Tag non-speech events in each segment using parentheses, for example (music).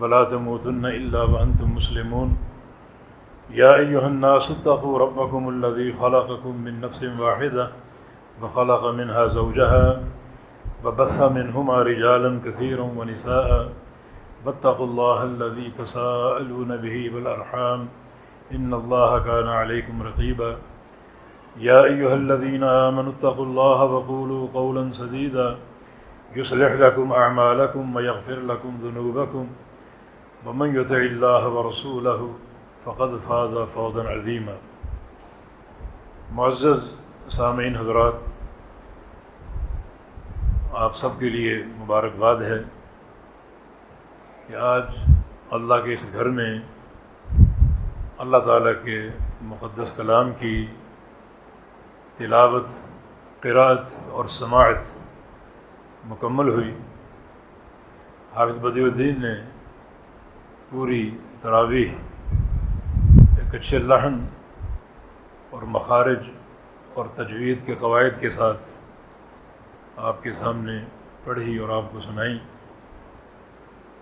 ولا تموتن إلا وأنتم مسلمون. يا أيها الناس اتقوا ربكم الذي خلقكم من نفس واحدة وخلق منها زوجها وبث منهما رجالا كثيرا ونساء. واتقوا الله الذي تساءلون به بالأرحام إن الله كان عليكم رقيبا. يا أيها الذين آمنوا اتقوا الله وقولوا قولا سديدا. يصلح لكم أعمالكم ويغفر لكم ذنوبكم. ومن يطع الله ورسوله فقد فاز فوزا عظيما. معزز سامعین حضرات، آپ سب کے لیے مبارکباد ہے کہ آج اللہ کے اس گھر میں اللہ تعالیٰ کے مقدس کلام کی تلاوت قرأت اور سماعت مکمل ہوئی۔ حافظ بدی الدین نے پوری تراویح ایک اچھے لحن اور مخارج اور تجوید کے قواعد کے ساتھ آپ کے سامنے پڑھی اور آپ کو سنائی۔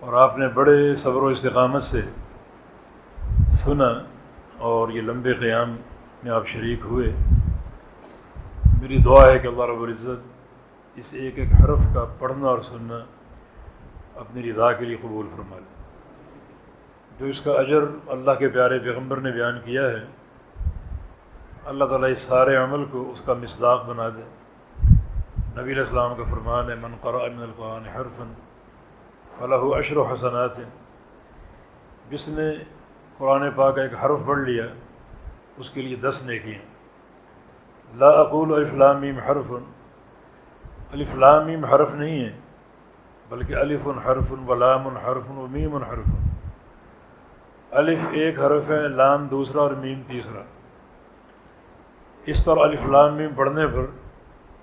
اور آپ نے بڑے صبر و استقامت سے سنا اور یہ لمبے قیام میں آپ شریک ہوئے۔ میری دعا ہے کہ اللہ رب العزت اس ایک ایک حرف کا پڑھنا اور سننا اپنی رضا کے لیے قبول فرما لے۔ جو اس کا اجر اللہ کے پیارے پیغمبر نے بیان کیا ہے۔ اللہ تعالیٰ اس سارے عمل کو اس کا مصداق بنا دے۔ نبی علیہ السلام کا فرمان ہے، من قرأ من القرآن حرفن فلاح و اشر و حسنات. جس نے قرآن پاک کا ایک حرف پڑھ لیا، اس کے لیے دس نیکیاں لا اقول الفلامیم حرف۔ الفلامیم حرف نہیں ہے، بلکہ الف حرف ولام حرف و میم حرف۔ الف ایک حرف ہے، لام دوسرا اور میم تیسرا۔ اس طرح الف لام میم پڑھنے پر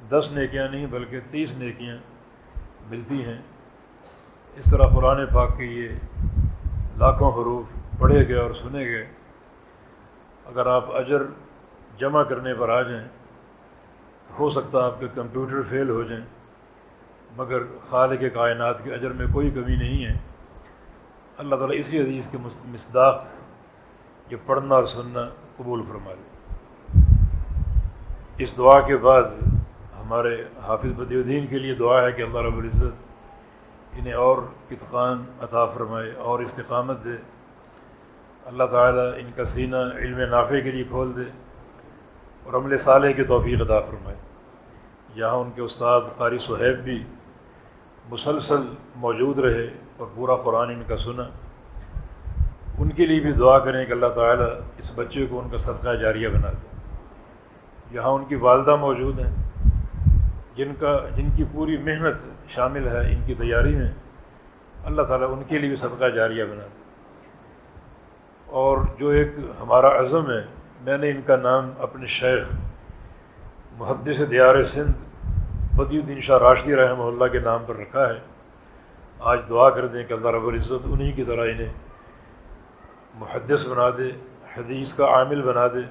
دس نیکیاں نہیں بلکہ تیس نیکیاں ملتی ہیں۔ اس طرح قرآن پاک کے یہ لاکھوں حروف پڑھے گئے اور سنے گئے۔ اگر آپ اجر جمع کرنے پر آ جائیں ہو سکتا آپ کے کمپیوٹر فیل ہو جائیں، مگر خالق کائنات کے اجر میں کوئی کمی نہیں ہے۔ اللہ تعالیٰ اسی حدیث کے مصداق یہ پڑھنا اور سننا قبول فرما لے۔ اس دعا کے بعد ہمارے حافظ بدی الدین کے لیے دعا ہے کہ اللہ رب العزت انہیں اور اتقان عطا فرمائے اور استقامت دے۔ اللہ تعالیٰ ان کا سینہ علم نافع کے لیے کھول دے اور عمل صالح کی توفیق عطا فرمائے۔ یہاں ان کے استاد قاری صہیب بھی مسلسل موجود رہے۔ اور پورا قرآن ان کا سنا ان کے لیے بھی دعا کریں کہ اللہ تعالیٰ اس بچے کو ان کا صدقہ جاریہ بنا دے۔ یہاں ان کی والدہ موجود ہیں۔ جن کا، جن کی پوری محنت شامل ہے ان کی تیاری میں، اللہ تعالیٰ ان کے لیے بھی صدقہ جاریہ بنا دے۔ اور جو ایک ہمارا عزم ہے، میں نے ان کا نام اپنے شیخ محدث دیار سندھ بدی الدین شاہ راشدی رحمہ اللہ کے نام پر رکھا ہے۔ آج دعا کر دیں کہ اللہ رب العزت انہی کی طرح انہیں محدث بنا دے، حدیث کا عامل بنا دے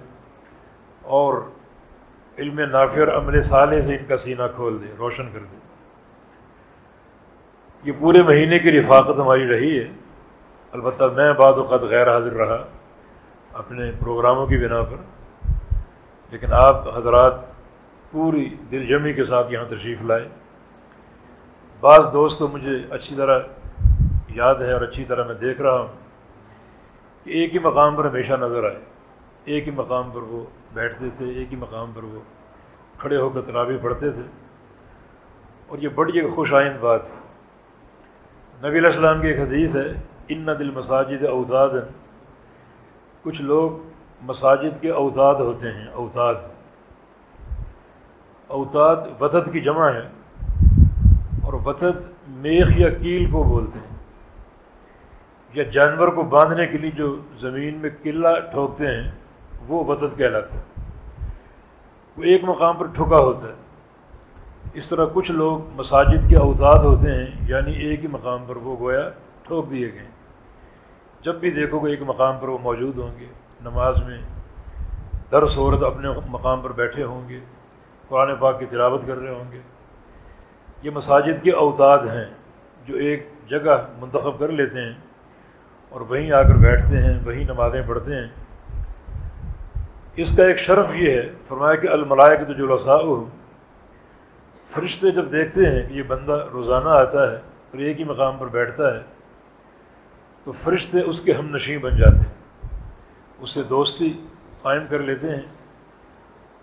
اور علم نافع اور عمل صالح سے ان کا سینہ کھول دے، روشن کر دے۔ یہ پورے مہینے کی رفاقت ہماری رہی ہے۔ البتہ میں بعد اوقات غیر حاضر رہا اپنے پروگراموں کی بنا پر۔ لیکن آپ حضرات پوری دل جمی کے ساتھ یہاں تشریف لائے۔ بعض دوست تو مجھے اچھی طرح یاد ہے اور اچھی طرح میں دیکھ رہا ہوں کہ ایک ہی مقام پر ہمیشہ نظر آئے۔ ایک ہی مقام پر وہ بیٹھتے تھے، ایک ہی مقام پر وہ کھڑے ہو کر ترابی پڑھتے تھے۔ اور یہ بڑی ایک خوش آئند بات نبی علیہ السلام کی ایک حدیث ہے، ان دل مساجد اوتاد کچھ لوگ مساجد کے اوتاد ہوتے ہیں، اوتاد۔ اوتاد وطد کی جمع ہے۔ وطد میخ یا کیل کو بولتے ہیں، یا جانور کو باندھنے کے لیے جو زمین میں قلعہ ٹھوکتے ہیں، وہ وطد کہلاتا ہے وہ ایک مقام پر ٹھکا ہوتا ہے۔ اس طرح کچھ لوگ مساجد کے اوتاد ہوتے ہیں یعنی ایک ہی مقام پر وہ گویا ٹھوک دیے گئے۔ جب بھی دیکھو گے ایک مقام پر وہ موجود ہوں گے، نماز میں در صورت اپنے مقام پر بیٹھے ہوں گے، قرآن پاک کی تلاوت کر رہے ہوں گے۔ یہ مساجد کے اوتاد ہیں جو ایک جگہ منتخب کر لیتے ہیں اور وہیں آ کر بیٹھتے ہیں، وہیں نمازیں پڑھتے ہیں۔ اس کا ایک شرف یہ ہے، فرمایا کہ الملائے کے تو لسا فرشتے جب دیکھتے ہیں کہ یہ بندہ روزانہ آتا ہے اور ایک ہی مقام پر بیٹھتا ہے، تو فرشتے اس کے ہم نشیں بن جاتے ہیں۔ اس سے دوستی قائم کر لیتے ہیں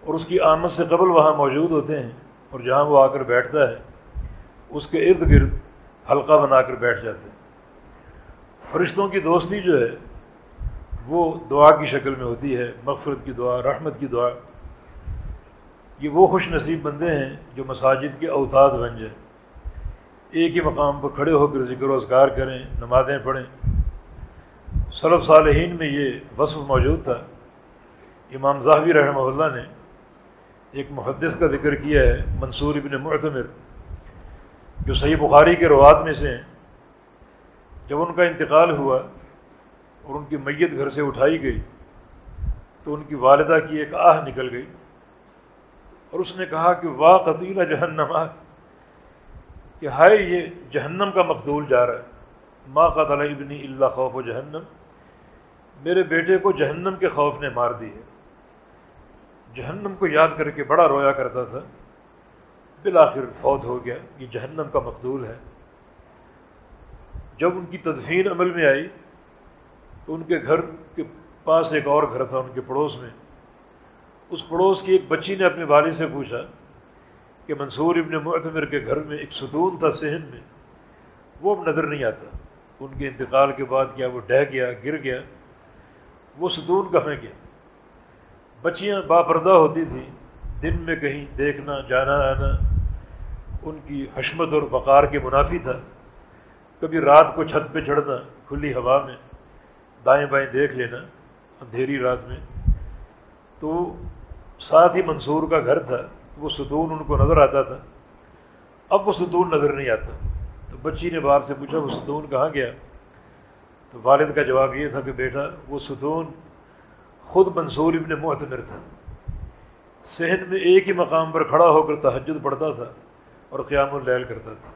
اور اس کی آمد سے قبل وہاں موجود ہوتے ہیں اور جہاں وہ آ کر بیٹھتا ہے اس کے ارد گرد حلقہ بنا کر بیٹھ جاتے ہیں۔ فرشتوں کی دوستی جو ہے، وہ دعا کی شکل میں ہوتی ہے، مغفرت کی دعا، رحمت کی دعا۔ یہ وہ خوش نصیب بندے ہیں جو مساجد کے اوتاد بن جائیں۔ ایک ہی مقام پر کھڑے ہو کر ذکر و اذکار کریں، نمازیں پڑھیں۔ صلف صالحین میں یہ وصف موجود تھا۔ امام ظاہبی رحمہ اللہ نے ایک محدث کا ذکر کیا ہے، منصور ابن معتمر۔ جو صحیح بخاری کے روات میں سے ہیں، جب ان کا انتقال ہوا اور ان کی میت گھر سے اٹھائی گئی، تو ان کی والدہ کی ایک آہ نکل گئی اور اس نے کہا کہ واہ قطیلہ جہنم آ کہ ہائے، یہ جہنم کا مقدول جا رہا ہے۔ ماں قطل ابنی اللہ خوف و جہنم، میرے بیٹے کو جہنم کے خوف نے مار دی ہے۔ جہنم کو یاد کر کے بڑا رویا کرتا تھا۔ بالآخر فوت ہو گیا۔ یہ جہنم کا مقدول ہے۔ جب ان کی تدفین عمل میں آئی، تو ان کے گھر کے پاس ایک اور گھر تھا، ان کے پڑوس میں۔ اس پڑوس کی ایک بچی نے اپنے والد سے پوچھا کہ منصور ابن معتمر کے گھر میں ایک ستون تھا صحن میں۔ وہ اب نظر نہیں آتا۔ ان کے انتقال کے بعد کیا وہ ڈہ گیا، گر گیا؟ وہ ستون کہاں گیا؟ بچیاں باپردہ ہوتی تھیں۔ دن میں کہیں دیکھنا، جانا، آنا۔ ان کی حشمت اور وقار کے منافی تھا۔ کبھی رات کو چھت پہ چڑھنا، کھلی ہوا میں دائیں بائیں دیکھ لینا، اندھیری رات میں۔ تو ساتھ ہی منصور کا گھر تھا وہ ستون ان کو نظر آتا تھا۔ اب وہ ستون نظر نہیں آتا۔ تو بچی نے باپ سے پوچھا، وہ ستون کہاں گیا؟ تو والد کا جواب یہ تھا کہ بیٹا، وہ ستون خود منصور ابن معتمر تھا۔ صحن میں ایک ہی مقام پر کھڑا ہو کر تہجد پڑھتا تھا۔ اور قیام اللیل کرتا تھا۔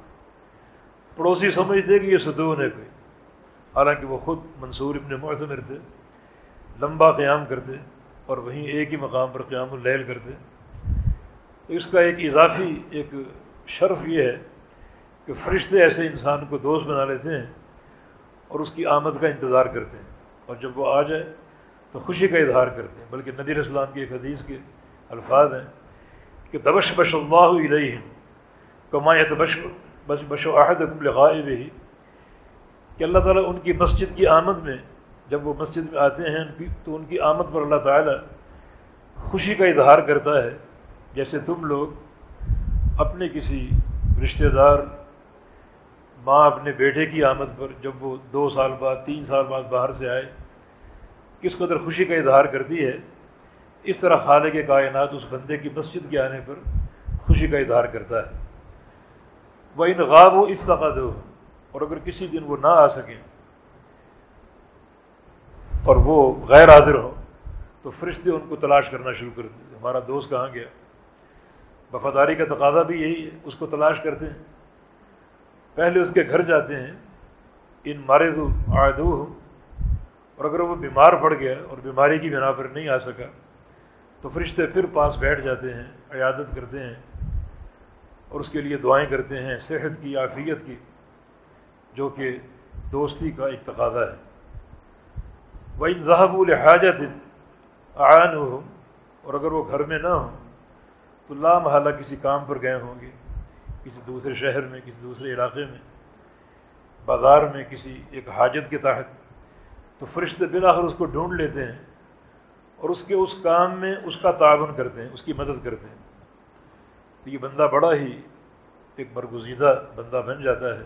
پڑوسی سمجھتے کہ یہ ستون ہے کوئی۔ حالانکہ وہ خود منصور ابن معتمر تھے، لمبا قیام کرتے اور وہیں ایک ہی مقام پر قیام اللیل کرتے۔ تو اس کا ایک اضافی، ایک شرف یہ ہے کہ فرشتے ایسے انسان کو دوست بنا لیتے ہیں اور اس کی آمد کا انتظار کرتے ہیں۔ اور جب وہ آ جائے تو خوشی کا اظہار کرتے ہیں۔ بلکہ نبی اسلام کی ایک حدیث کے الفاظ ہیں کہ دبش بش اللہ علیہ کما بش بش بش و عہد لغائب ہی کہ اللہ تعالیٰ ان کی مسجد کی آمد میں، جب وہ مسجد میں آتے ہیں، ان کی تو ان کی آمد پر اللہ تعالیٰ خوشی کا اظہار کرتا ہے، جیسے تم لوگ اپنے کسی رشتہ دار، ماں اپنے بیٹے کی آمد پر جب وہ دو سال بعد، تین سال بعد باہر سے آئے، کس قدر خوشی کا اظہار کرتی ہے، اس طرح خالق کے کائنات اس بندے کی مسجد کے آنے پر خوشی کا اظہار کرتا ہے۔ وہ ان غاب و افتقاد اور اگر کسی دن وہ نہ آ سکیں اور وہ غیر حاضر ہو تو فرشتے ان کو تلاش کرنا شروع کر دیں ہمارا دوست کہاں گیا؟ وفاداری کا تقاضا بھی یہی ہے، اس کو تلاش کرتے ہیں۔ پہلے اس کے گھر جاتے ہیں۔ ان مارے دو آدو اور اگر وہ بیمار پڑ گیا اور بیماری کی بنا پر نہیں آ سکا، تو فرشتے پھر پاس بیٹھ جاتے ہیں، عیادت کرتے ہیں۔ اور اس کے لیے دعائیں کرتے ہیں، صحت کی، عافیت کی، جو کہ دوستی کا ایک تقاضا ہے۔ وہ ذہب الحاجت آن ہو اور اگر وہ گھر میں نہ ہوں تو لامحالہ کسی کام پر گئے ہوں گے، کسی دوسرے شہر میں، کسی دوسرے علاقے میں، بازار میں کسی ایک حاجت کے تحت۔ تو فرشتے بالآخر اس کو ڈھونڈ لیتے ہیں اور اس کے اس کام میں اس کا تعاون کرتے ہیں، اس کی مدد کرتے ہیں۔ تو یہ بندہ بڑا ہی ایک برگزیدہ بندہ بن جاتا ہے،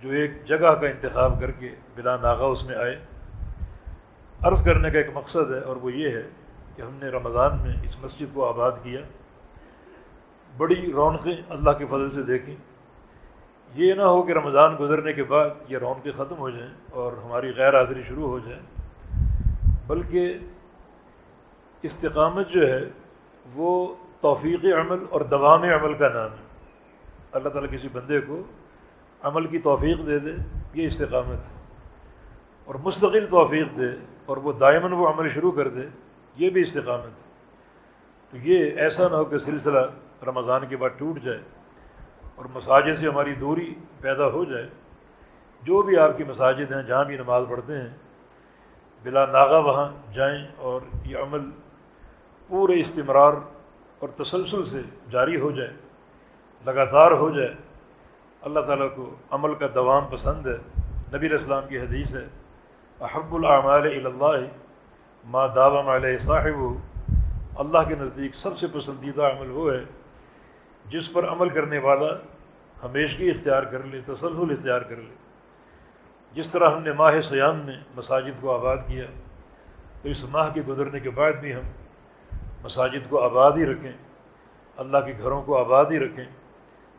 جو ایک جگہ کا انتخاب کر کے بلا ناغا اس میں آئے۔ عرض کرنے کا ایک مقصد ہے اور وہ یہ ہے کہ ہم نے رمضان میں اس مسجد کو آباد کیا۔ بڑی رونقیں اللہ کے فضل سے دیکھیں۔ یہ نہ ہو کہ رمضان گزرنے کے بعد یہ رونقیں ختم ہو جائیں اور ہماری غیر حاضری شروع ہو جائے بلکہ استقامت جو ہے وہ توفیق عمل اور دوام عمل کا نام ہے۔ اللہ تعالیٰ کسی بندے کو عمل کی توفیق دے دے، یہ استقامت ہے۔ اور مستقل توفیق دے اور وہ دائمن وہ عمل شروع کر دے، یہ بھی استقامت ہے۔ تو یہ ایسا نہ ہو کہ سلسلہ رمضان کے بعد ٹوٹ جائے اور مساجد سے ہماری دوری پیدا ہو جائے۔ جو بھی آپ کی مساجد ہیں، جہاں بھی نماز پڑھتے ہیں، بلا ناغا وہاں جائیں اور یہ عمل پورے استمرار اور تسلسل سے جاری ہو جائے، لگاتار ہو جائے، اللہ تعالیٰ کو عمل کا دوام پسند ہے، نبی الاسلام کی حدیث ہے، احب العمال اللہ، ما داوام علیہ صاحب اللہ کے نزدیک سب سے پسندیدہ عمل وہ ہے، جس پر عمل کرنے والا ہمیشگی اختیار کر لے، تسلسل اختیار کر لے۔ جس طرح ہم نے ماہ سیام میں مساجد کو آباد کیا، تو اس ماہ کے گزرنے کے بعد بھی ہم مساجد کو آباد ہی رکھیں، اللہ کے گھروں کو آباد ہی رکھیں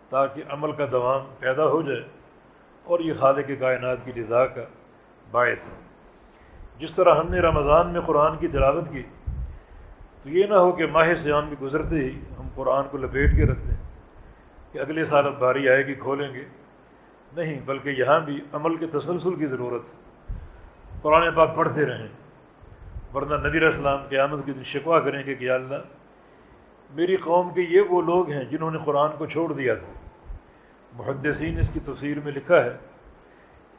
تاکہ عمل کا دوام پیدا ہو جائے اور یہ خالق کے کائنات کی رضا کا باعث ہے جس طرح ہم نے رمضان میں قرآن کی تلاوت کی، تو یہ نہ ہو کہ ماہ سیام کے گزرتے ہی ہم قرآن کو لپیٹ کے رکھ دیں کہ اگلے سال اب باری آئے گی، کھولیں گے۔ نہیں، بلکہ یہاں بھی عمل کے تسلسل کی ضرورت ہے۔ قرآن پاک پڑھتے رہیں۔ ورنہ نبی السلام کے آمد دن شکوا کریں گے کہ اللہ، میری قوم کے یہ وہ لوگ ہیں جنہوں نے قرآن کو چھوڑ دیا تھا۔ محدثین اس کی تصویر میں لکھا ہے،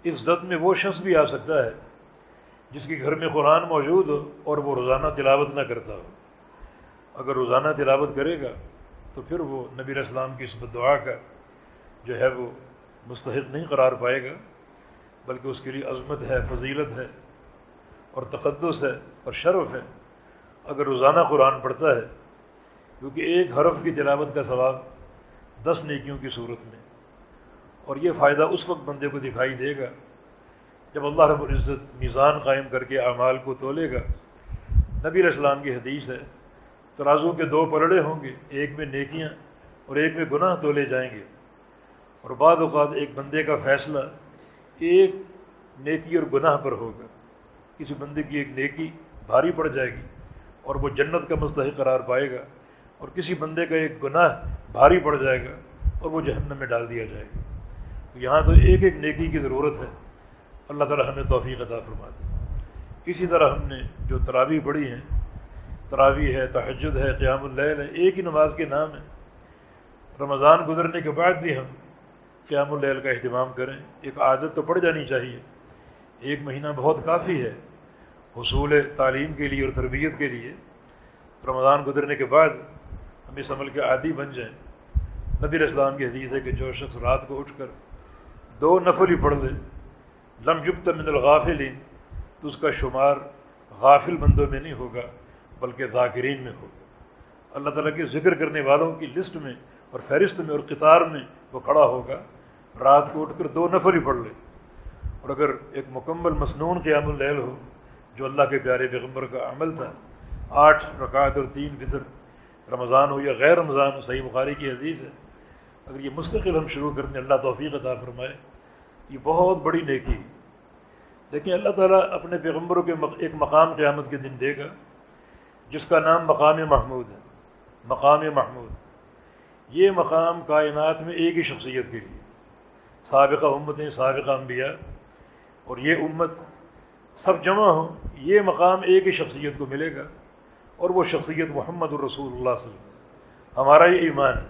اس زد میں وہ شخص بھی آ سکتا ہے جس کے گھر میں قرآن موجود ہو اور وہ روزانہ تلاوت نہ کرتا ہو۔ اگر روزانہ تلاوت کرے گا تو پھر وہ نبی اسلام کی اس دعا کا جو ہے وہ مستحق نہیں قرار پائے گا، بلکہ اس کے لیے عظمت ہے، فضیلت ہے۔ اور تقدس ہے اور شرف ہے، اگر روزانہ قرآن پڑھتا ہے، کیونکہ ایک حرف کی تلاوت کا ثواب دس نیکیوں کی صورت میں۔ اور یہ فائدہ اس وقت بندے کو دکھائی دے گا جب اللہ رب العزت میزان قائم کر کے اعمال کو تولے گا۔ نبی السلام کی حدیث ہے، ترازو کے دو پلڑے ہوں گے، ایک میں نیکیاں اور ایک میں گناہ تولے جائیں گے۔ اور بعد اوقات ایک بندے کا فیصلہ ایک نیکی اور گناہ پر ہوگا۔ کسی بندے کی ایک نیکی بھاری پڑ جائے گی اور وہ جنت کا مستحق قرار پائے گا اور کسی بندے کا ایک گناہ بھاری پڑ جائے گا اور وہ جہنم میں ڈال دیا جائے گا۔ تو یہاں تو ایک ایک نیکی کی ضرورت ہے۔ اللہ تعالیٰ ہمیں توفیق عطا فرما دے۔ اسی طرح ہم نے جو تراوی پڑھی ہیں تراوی ہے تحجد ہے، قیام اللیل ہے، ایک ہی نماز کے نام ہے رمضان گزرنے کے بعد بھی ہم قیام اللیل کا اہتمام کریں۔ ایک عادت تو پڑ جانی چاہیے۔ ایک مہینہ بہت کافی ہے حصول تعلیم کے لیے اور تربیت کے لیے۔ رمضان گزرنے کے بعد ہم اس عمل کے عادی بن جائیں۔ نبی اسلام کی حدیث ہے کہ جو شخص رات کو اٹھ کر دو نفل ہی پڑھ لے، لم یکت من الغافلین، تو اس کا شمار غافل بندوں میں نہیں ہوگا، بلکہ ذاکرین میں ہو اللہ تعالیٰ کے ذکر کرنے والوں کی لسٹ میں اور فہرست میں اور قطار میں وہ کھڑا ہوگا، رات کو اٹھ کر دو نفر ہی پڑھ لے۔ اور اگر ایک مکمل مصنون قیام اللیل ہو، جو اللہ کے پیارے پیغمبر کا عمل تھا، آٹھ رکعت اور تین فطر، رمضان ہو یا غیر رمضان ہو، صحیح بخاری کی حدیث ہے، اگر یہ مستقل ہم شروع کرنے اللہ توفیق عطا فرمائے، یہ بہت بڑی نیکی لیکن اللہ تعالیٰ اپنے پیغمبروں کے ایک مقام قیامت کے دن دے گا، جس کا نام مقام محمود ہے۔ مقام محمود۔ یہ مقام کائنات میں ایک ہی شخصیت کے لیے۔ سابقہ امتیں، سابقہ انبیاء اور یہ امت سب جمع ہوں یہ مقام ایک ہی شخصیت کو ملے گا اور وہ شخصیت محمد الرسول اللہ صلی اللہ علیہ وسلم ہمارا یہ ایمان ہے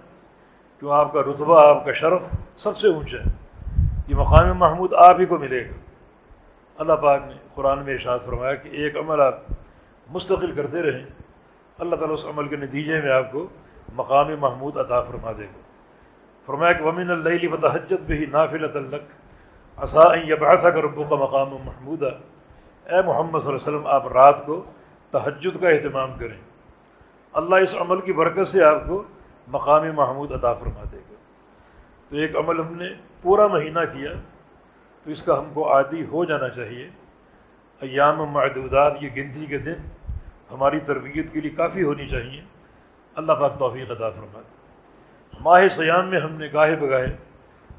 کیوں آپ کا رتبہ، آپ کا شرف سب سے اونچا ہے۔ یہ مقام محمود آپ ہی کو ملے گا۔ اللہ پاک نے قرآن میں ارشاد فرمایا کہ ایک عمل آپ مستقل کرتے رہیں، اللہ تعالیٰ اس عمل کے نتیجے میں آپ کو مقام محمود عطا فرما دے گا۔ فرمایا کہ ومن اللہ فتحجت بھی نافل الق اصاً بحثہ کا ربو کا مقام محمود اے محمد صلی اللہ علیہ وسلم، آپ رات کو تہجد کا اہتمام کریں۔ اللہ اس عمل کی برکت سے آپ کو مقام محمود عطا فرما دے گا۔ تو ایک عمل ہم نے پورا مہینہ کیا، تو اس کا ہم کو عادی ہو جانا چاہیے۔ ایام معدودات، یہ گنتی کے دن ہماری تربیت کے لیے کافی ہونی چاہیے۔ اللہ پاک توفیق ادا فرما ماہ سیام میں ہم نے گاہے بگاہے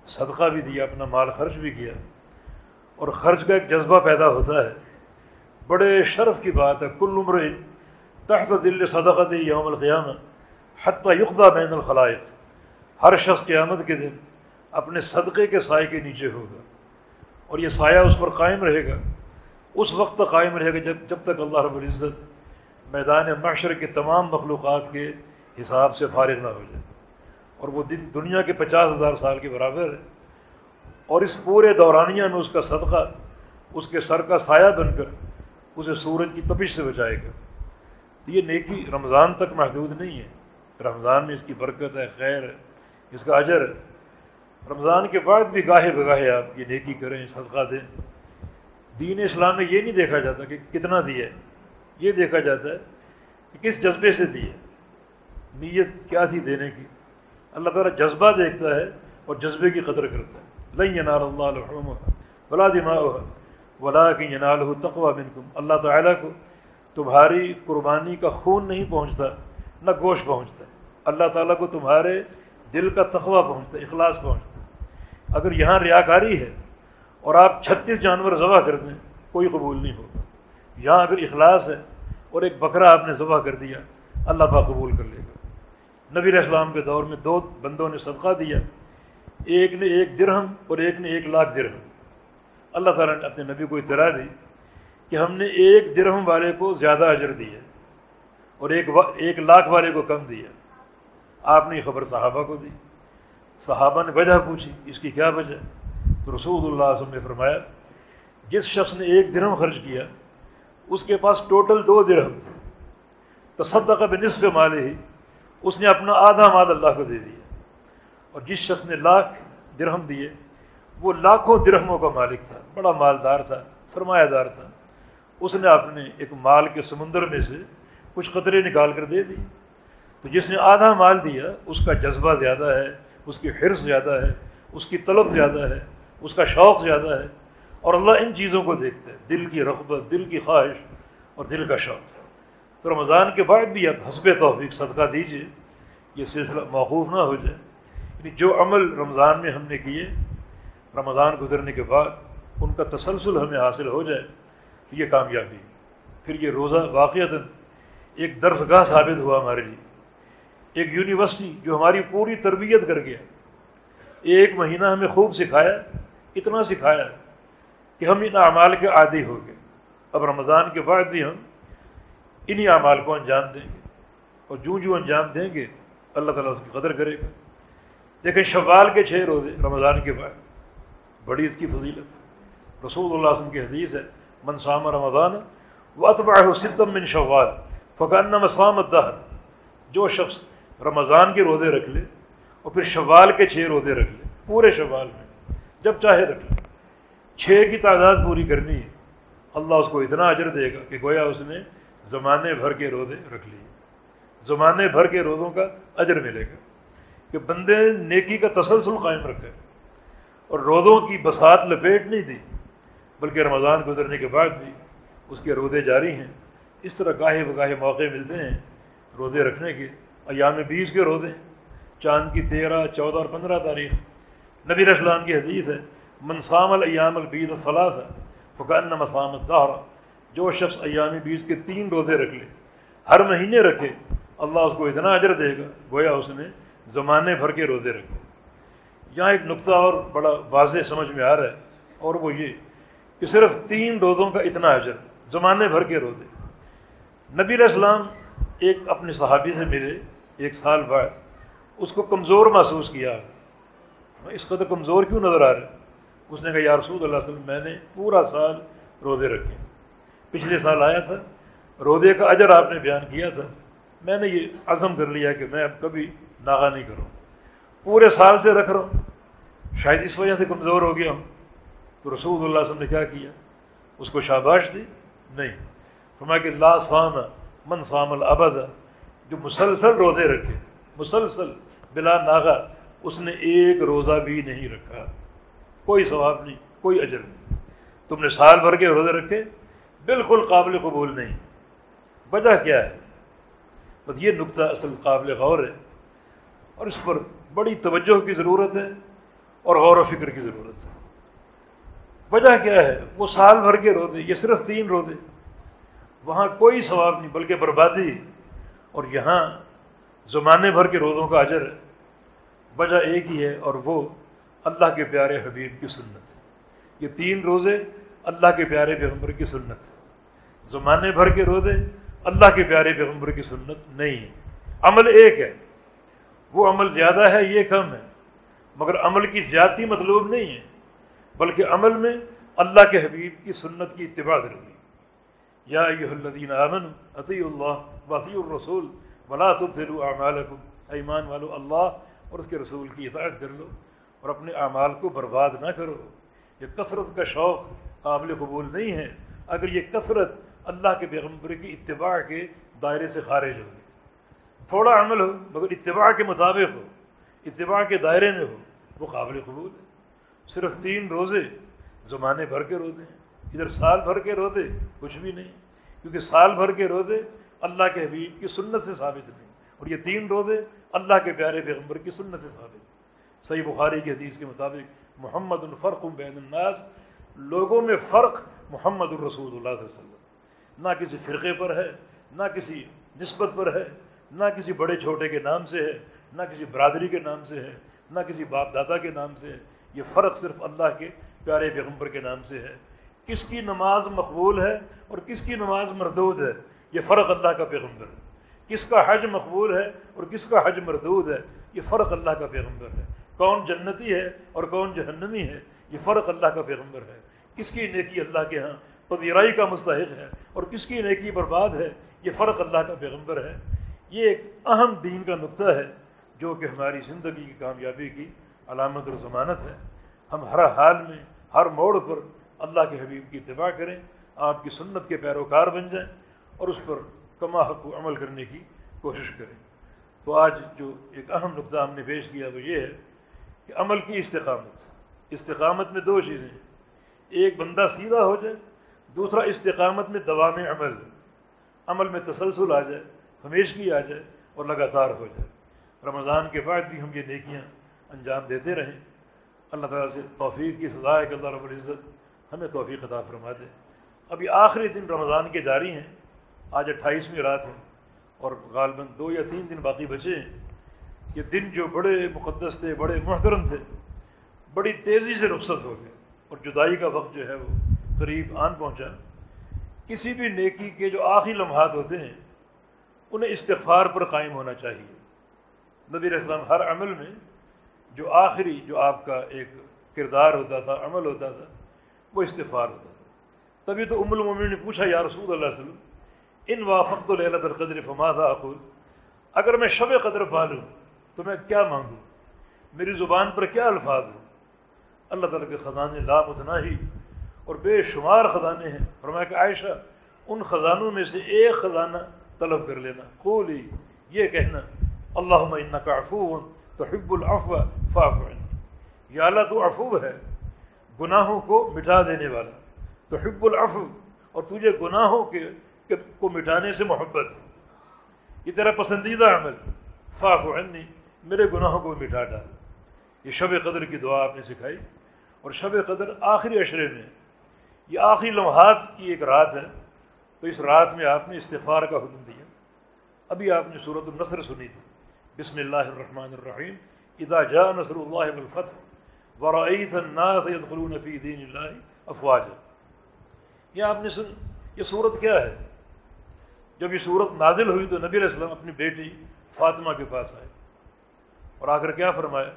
صدقہ بھی دیا، اپنا مال خرچ بھی کیا۔ اور خرچ کا ایک جذبہ پیدا ہوتا ہے۔ بڑے شرف کی بات ہے، کل عمر تحت دل صدقت یوم القیامہ حتیٰ یقدہ بین الخلائق۔ ہر شخص قیامت کے دن اپنے صدقے کے سائے کے نیچے ہوگا۔ اور یہ سایہ اس پر قائم رہے گا۔ اس وقت تک قائم رہے گا جب جب تک اللہ رب العزت میدان معاشر کے تمام مخلوقات کے حساب سے فارغ نہ ہو جائے۔ اور وہ دن دنیا کے پچاس ہزار سال کے برابر ہے۔ اور اس پورے دورانیہ میں اس کا صدقہ، اس کے سر کا سایہ بن کر اسے سورج کی تپش سے بچائے گا۔ تو یہ نیکی رمضان تک محدود نہیں ہے۔ رمضان میں اس کی برکت ہے، خیر ہے، اس کا اجر ہے۔ رمضان کے بعد بھی گاہے بگاہے آپ یہ نیکی کریں، صدقہ دیں۔ دین اسلام میں یہ نہیں دیکھا جاتا کہ کتنا دیا یہ دیکھا جاتا ہے کہ کس جذبے سے دیے نیت کیا تھی دینے کی؟ اللہ تعالیٰ جذبہ دیکھتا ہے اور جذبے کی قدر کرتا ہے۔ لن ینال اللہ الحم ولا دماغ ولا کہ ینال ہو تقوا منکم۔ اللہ تعالیٰ کو تمہاری قربانی کا خون نہیں پہنچتا، نہ گوشت پہنچتا۔ اللہ تعالیٰ کو تمہارے دل کا تقوا پہنچتا، اخلاص پہنچتا۔ اگر یہاں ریاکاری ہے اور آپ چھتیس جانور ذبح کر دیں، کوئی قبول نہیں ہوگا۔ یہاں اگر اخلاص ہے اور ایک بکرا آپ نے ذبح کر دیا، اللہ پاک قبول کر لے گا۔ نبی السلام کے دور میں دو بندوں نے صدقہ دیا۔ ایک نے ایک درہم اور ایک نے ایک لاکھ درہم۔ اللہ تعالیٰ نے اپنے نبی کو اطلاع دی کہ ہم نے ایک درہم والے کو زیادہ اجر دیا اور ایک ایک لاکھ والے کو کم دیا۔ آپ نے یہ خبر صحابہ کو دی۔ صحابہ نے وجہ پوچھی، اس کی کیا وجہ؟ تو رسول اللہ علیہ وسلم نے فرمایا، جس شخص نے ایک درہم خرچ کیا، اس کے پاس ٹوٹل دو درہم تھے۔ تصدق بنصف مال ہی۔ اس نے اپنا آدھا مال اللہ کو دے دیا۔ اور جس شخص نے لاکھ درہم دیے، وہ لاکھوں درہموں کا مالک تھا، بڑا مالدار تھا، سرمایہ دار تھا۔ اس نے اپنے ایک مال کے سمندر میں سے کچھ قطرے نکال کر دے دی تو جس نے آدھا مال دیا، اس کا جذبہ زیادہ ہے، اس کی حرص زیادہ ہے، اس کی طلب زیادہ ہے، اس کا شوق زیادہ ہے۔ اور اللہ ان چیزوں کو دیکھتا ہے، دل کی رغبت، دل کی خواہش اور دل کا شوق۔ تو رمضان کے بعد بھی آپ حسب توفیق صدقہ دیجیے یہ سلسلہ موقوف نہ ہو جائے۔ یعنی جو عمل رمضان میں ہم نے کیے، رمضان گزرنے کے بعد ان کا تسلسل ہمیں حاصل ہو جائے، تو یہ کامیابی۔ پھر یہ روزہ واقعات ایک درس گاہ ثابت ہوا ہمارے لیے۔ ایک یونیورسٹی جو ہماری پوری تربیت کر گیا۔ ایک مہینہ ہمیں خوب سکھایا، اتنا سکھایا کہ ہم ان اعمال کے عادی ہو گئے۔ اب رمضان کے بعد بھی ہم انہی اعمال کو انجام دیں گے اور جو جو انجام دیں گے، اللہ تعالیٰ اس کی قدر کرے گا۔ دیکھیں شوال کے چھ روزے، رمضان کے بعد بڑی اس کی فضیلت۔ رسول اللہ وسلم کی حدیث ہے منصام رمضان و اتباہ ستم من شوال فقان مسام الدہر۔ جو شخص رمضان کے روزے رکھ لے اور پھر شوال کے چھ روزے رکھ لے، پورے شوال میں، جب چاہے رکھ لیں چھ کی تعداد پوری کرنی ہے۔ اللہ اس کو اتنا اجر دے گا کہ گویا اس نے زمانے بھر کے روزے رکھ لیے۔ زمانے بھر کے روزوں کا اجر ملے گا۔ کہ بندے نیکی کا تسلسل قائم رکھے۔ اور روزوں کی بسات لپیٹ نہیں دی، بلکہ رمضان گزرنے کے بعد بھی اس کے روزے جاری ہیں۔ اس طرح گاہے بگاہے موقع ملتے ہیں روزے رکھنے کے۔ ایام بیس کے روزے چاند کی تیرہ، چودہ اور پندرہ تاریخ۔ نبی اسلام کی حدیث ہے منصام الایام البید صلاح ہے فقان مسام الدہر جو شخص ایام بیس کے تین روزے رکھ لے، ہر مہینے رکھے، اللہ اس کو اتنا اجر دے گا، گویا اس نے زمانے بھر کے روزے رکھے۔ یہاں ایک نقطہ اور بڑا واضح سمجھ میں آ رہا ہے، اور وہ یہ کہ صرف تین روزوں کا اتنا اجر، زمانے بھر کے روزے۔ نبی علیہ السلام ایک اپنے صحابی سے ملے، ایک سال بعد، اس کو کمزور محسوس کیا۔ اس قدر کمزور کیوں نظر آ رہا ہے؟ اس نے کہا، یا رسول اللہ علیہ وسلم، میں نے پورا سال روزے رکھے۔ پچھلے سال آیا تھا۔ روزے کا اجر آپ نے بیان کیا تھا۔ میں نے یہ عزم کر لیا کہ میں اب کبھی ناغا نہیں کروں۔ پورے سال سے رکھ رہا ہوں۔ شاید اس وجہ سے کمزور ہو گیا ہوں۔ تو رسول اللہ علیہ وسلم نے کیا کیا؟ اس کو شاباش دی؟ نہیں۔ فرمایا کہ لا سام من سام العبد جو مسلسل روزے رکھے، مسلسل، بلا ناغا، اس نے ایک روزہ بھی نہیں رکھا۔ کوئی ثواب نہیں، کوئی اجر نہیں۔ تم نے سال بھر کے روزے رکھے بالکل قابل قبول نہیں۔ وجہ کیا ہے؟ بس یہ نقطہ اصل قابل غور ہے اور اس پر بڑی توجہ کی ضرورت ہے اور غور و فکر کی ضرورت ہے۔ وجہ کیا ہے؟ وہ سال بھر کے روزے، یہ صرف تین روزے۔ وہاں کوئی ثواب نہیں، بلکہ بربادی۔ اور یہاں زمانے بھر کے روزوں کا اجر ہے۔ وجہ ایک ہی ہے اور وہ اللہ کے پیارے حبیب کی سنت۔ یہ تین روزے اللہ کے پیارے پیغمبر کی سنت۔ زمانے بھر کے روزے اللہ کے پیارے پیغمبر کی سنت نہیں ہے عمل ایک ہے۔ وہ عمل زیادہ ہے، یہ کم ہے۔ مگر عمل کی زیادتی مطلوب نہیں ہے، بلکہ عمل میں اللہ کے حبیب کی سنت کی اتباع ضروری یا ایہا الذین آمنوا عطی اللہ وطی الرسول ولا تبثلوا اعمالکم۔ ایمان والو، اللہ اور اس کے رسول کی اطاعت کر لو اور اپنے اعمال کو برباد نہ کرو۔ یہ کثرت کا شوق قابل قبول نہیں ہے اگر یہ کثرت اللہ کے پیغمبر کی اتباع کے دائرے سے خارج ہوگی تھوڑا عمل ہو، مگر اتباع کے مطابق ہو، اتباع کے دائرے میں ہو، وہ قابل قبول ہے۔ صرف تین روزے زمانے بھر کے روزے ہیں، ادھر سال بھر کے روزے کچھ بھی نہیں، کیونکہ سال بھر کے روزے اللہ کے حبیب کی سنت سے ثابت نہیں، اور یہ تین روزے اللہ کے پیارے پیغمبر کی سنت سے ثابت۔ صحیح بخاری کی حدیث کے مطابق محمد الفرق بین الناس لوگوں میں فرق محمد الرسول اللہ علیہ وسلم۔ نہ کسی فرقے پر ہے، نہ کسی نسبت پر ہے، نہ کسی بڑے چھوٹے کے نام سے ہے، نہ کسی برادری کے نام سے ہے، نہ کسی باپ دادا کے نام سے ہے۔ یہ فرق صرف اللہ کے پیارے پیغمبر کے نام سے ہے۔ کس کی نماز مقبول ہے اور کس کی نماز مردود ہے؟ یہ فرق اللہ کا پیغمبر ہے۔ کس کا حج مقبول ہے اور کس کا حج مردود ہے؟ یہ فرق اللہ کا پیغمبر ہے۔ کون جنتی ہے اور کون جہنمی ہے؟ یہ فرق اللہ کا پیغمبر ہے۔ کس کی نیکی اللہ کے ہاں پذیرائی کا مستحق ہے اور کس کی نیکی برباد ہے؟ یہ فرق اللہ کا پیغمبر ہے۔ یہ ایک اہم دین کا نقطہ ہے جو کہ ہماری زندگی کی کامیابی کی علامت اور ضمانت ہے۔ ہم ہر حال میں، ہر موڑ پر اللہ کے حبیب کی اتباع کریں، آپ کی سنت کے پیروکار بن جائیں اور اس پر کما حق و عمل کرنے کی کوشش کریں۔ تو آج جو ایک اہم نقطہ ہم نے پیش کیا وہ یہ ہے کہ عمل کی استقامت۔ استقامت میں دو چیزیں ایک بندہ سیدھا ہو جائے، دوسرا استقامت میں دوام عمل عمل میں تسلسل آ جائے، ہمیشگی آ جائے اور لگاتار ہو جائے۔ رمضان کے بعد بھی ہم یہ نیکیاں انجام دیتے رہیں۔ اللہ تعالیٰ سے توفیق کی سزا ہے کہ اللہ رب العزت ہمیں توفیق عطا فرما دے۔ ابھی آخری دن رمضان کے جاری ہیں۔ آج اٹھائیسویں رات ہے اور غالباً دو یا تین دن باقی بچے ہیں۔ یہ دن جو بڑے مقدس تھے، بڑے محترم تھے، بڑی تیزی سے رخصت ہو گئے اور جدائی کا وقت جو ہے وہ قریب آن پہنچا۔ کسی بھی نیکی کے جو آخری لمحات ہوتے ہیں، انہیں استغفار پر قائم ہونا چاہیے۔ نبی السلام ہر عمل میں جو آخری جو آپ کا ایک کردار ہوتا تھا، عمل ہوتا تھا، وہ استغفار ہوتا تھا۔ تبھی تو ام المومن نے پوچھا، یا رسول اللہ علیہ وسلم، ان وافق لہلت القدر فماذا اقول؟ اگر میں شب قدر پالوں تو میں کیا مانگوں؟ میری زبان پر کیا الفاظ ہوں اللہ تعالیٰ کے خزانے لا متناہی اور بے شمار خزانے ہیں۔ اور میں کہ عائشہ، ان خزانوں میں سے ایک خزانہ طلب کر لینا۔ قولی، یہ کہنا اللہ ان کا افو تو حب العفو فاف یا اللہ تو افو ہے گناہوں کو مٹا دینے والا۔ تو حب العفو، اور تجھے گناہوں کے کو مٹانے سے محبت۔ ہے یہ تیرا پسندیدہ عمل۔ فاف عنی میرے گناہوں کو مٹا ڈال۔ یہ شب قدر کی دعا آپ نے سکھائی۔ اور شب قدر آخری عشرے میں، یہ آخری لمحات کی ایک رات ہے۔ تو اس رات میں آپ نے استغفار کا حکم دیا۔ ابھی آپ نے صورت النصر سنی تھی۔ بسم اللہ الرحمن الرحیم۔ اذا جاء نصر اللہ بالفتح ورائیت الناس يدخلون فی دین اللہ افواجا۔ یہ آپ نے سن، یہ صورت کیا ہے؟ جب یہ صورت نازل ہوئی تو نبی علیہ السلام اپنی بیٹی فاطمہ کے پاس آئے۔ اور آ کر کیا فرمایا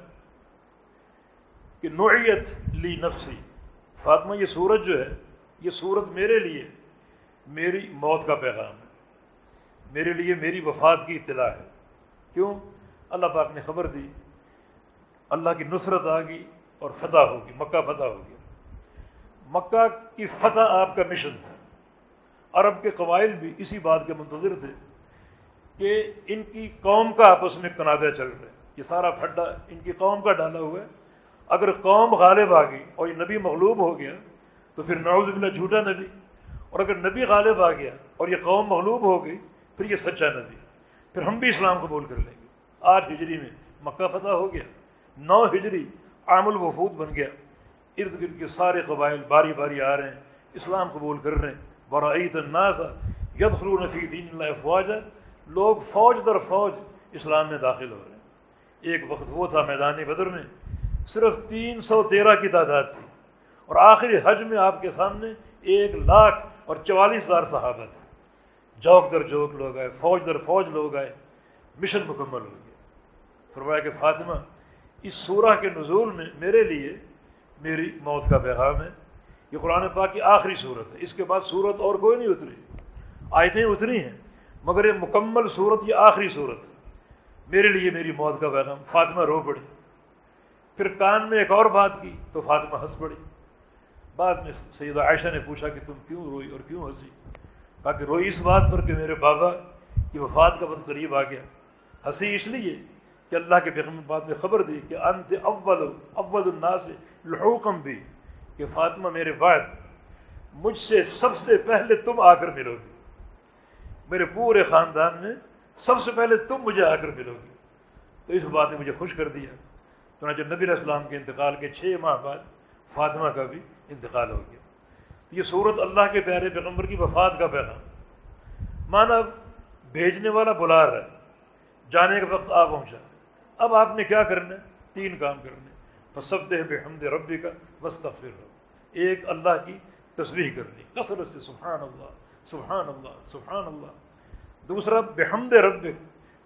کہ نوعیت لی نفسی۔ فاطمہ، یہ صورت جو ہے، یہ صورت میرے لیے میری موت کا پیغام ہے۔ میرے لیے میری وفات کی اطلاع ہے۔ کیوں؟ اللہ پاک نے خبر دی، اللہ کی نصرت آ گئی اور فتح ہوگی مکہ فتح ہوگی مکہ کی فتح آپ کا مشن تھا۔ عرب کے قبائل بھی اسی بات کے منتظر تھے کہ ان کی قوم کا آپس میں تنازع چل رہا ہے۔ یہ سارا پھڈا ان کی قوم کا ڈالا ہوا ہے۔ اگر قوم غالب آ گئی اور یہ نبی مغلوب ہو گیا تو پھر نعوذ باللہ جھوٹا نبی۔ اور اگر نبی غالب آ گیا اور یہ قوم مغلوب ہو گئی پھر یہ سچا نبی۔ پھر ہم بھی اسلام قبول کر لیں گے۔ آٹھ ہجری میں مکہ فتح ہو گیا۔ نو ہجری عام الوفود بن گیا۔ ارد گرد کے سارے قبائل باری باری آ رہے ہیں۔ اسلام قبول کر رہے ہیں۔ برعیت الناس یدخلون فی دین اللہ افواجا لوگ فوج در فوج اسلام میں داخل ہو رہے ہیں۔ ایک وقت وہ تھا میدان بدر میں، صرف تین سو تیرہ کی تعداد تھی۔ اور آخری حج میں آپ کے سامنے ایک لاکھ اور چوالیس ہزار صحابہ تھے۔ جوک در جوک لوگ آئے، فوج در فوج لوگ آئے، مشن مکمل ہو گیا۔ فرمایا کہ فاطمہ، اس سورہ کے نزول میں میرے لیے میری موت کا پیغام ہے۔ یہ قرآن پاک کی آخری صورت ہے۔ اس کے بعد صورت اور کوئی نہیں اتری۔ آیتیں اتری ہیں، مگر یہ مکمل صورت یہ آخری صورت ہے۔ میرے لیے میری موت کا پیغام۔ فاطمہ رو پڑی پھر کان میں ایک اور بات کی تو فاطمہ ہنس پڑی بعد میں سیدہ عائشہ نے پوچھا کہ تم کیوں روئی اور کیوں ہنسی؟ کہا کہ روئی اس بات پر کہ میرے بابا کی وفات کا وقت قریب آ گیا۔ ہنسی اس لیے کہ اللہ کے پیغمبر بعد میں خبر دی کہ انت اول اول الناس لحوقم بھی کہ فاطمہ میرے بعد مجھ سے سب سے پہلے تم آ کر ملو گی میرے پورے خاندان میں سب سے پہلے تم مجھے آ کر ملو گی تو اس بات نے مجھے خوش کر دیا۔ تو جب نبی السلام کے انتقال کے چھ ماہ بعد فاطمہ کا بھی انتقال ہو گیا۔ یہ صورت اللہ کے پیارے پیغمبر کی وفات کا پیغام۔ مانا بھیجنے والا بلا رہا ہے۔ جانے کا وقت آ پہنچا۔ اب آپ نے کیا کرنا ہے؟ تین کام کرنے فسب بحمد ربی کا مستفر ہو ایک اللہ کی تصویر کرنی۔ کثرت سے سبحان اللہ سبحان اللہ سبحان اللہ۔ دوسرا بحمد رب